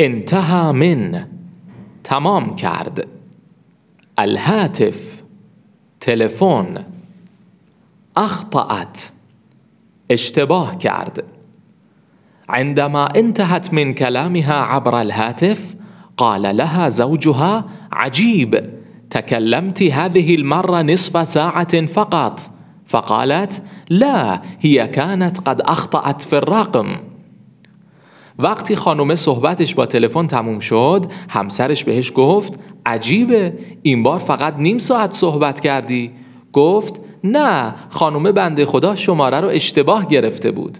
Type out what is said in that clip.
انتهى من. تمام کرد. الهاتف تلفن. اخطأت. اشتباه کرد. عندما انتهت من كلامها عبر الهاتف قال لها زوجها عجيب. تكلمت هذه المرة نصف ساعة فقط. فقالت لا هي كانت قد أخطأت في الرقم. وقتی خانومه صحبتش با تلفن تموم شد همسرش بهش گفت عجیبه این بار فقط نیم ساعت صحبت کردی. گفت نه خانومه بنده خدا شماره رو اشتباه گرفته بود.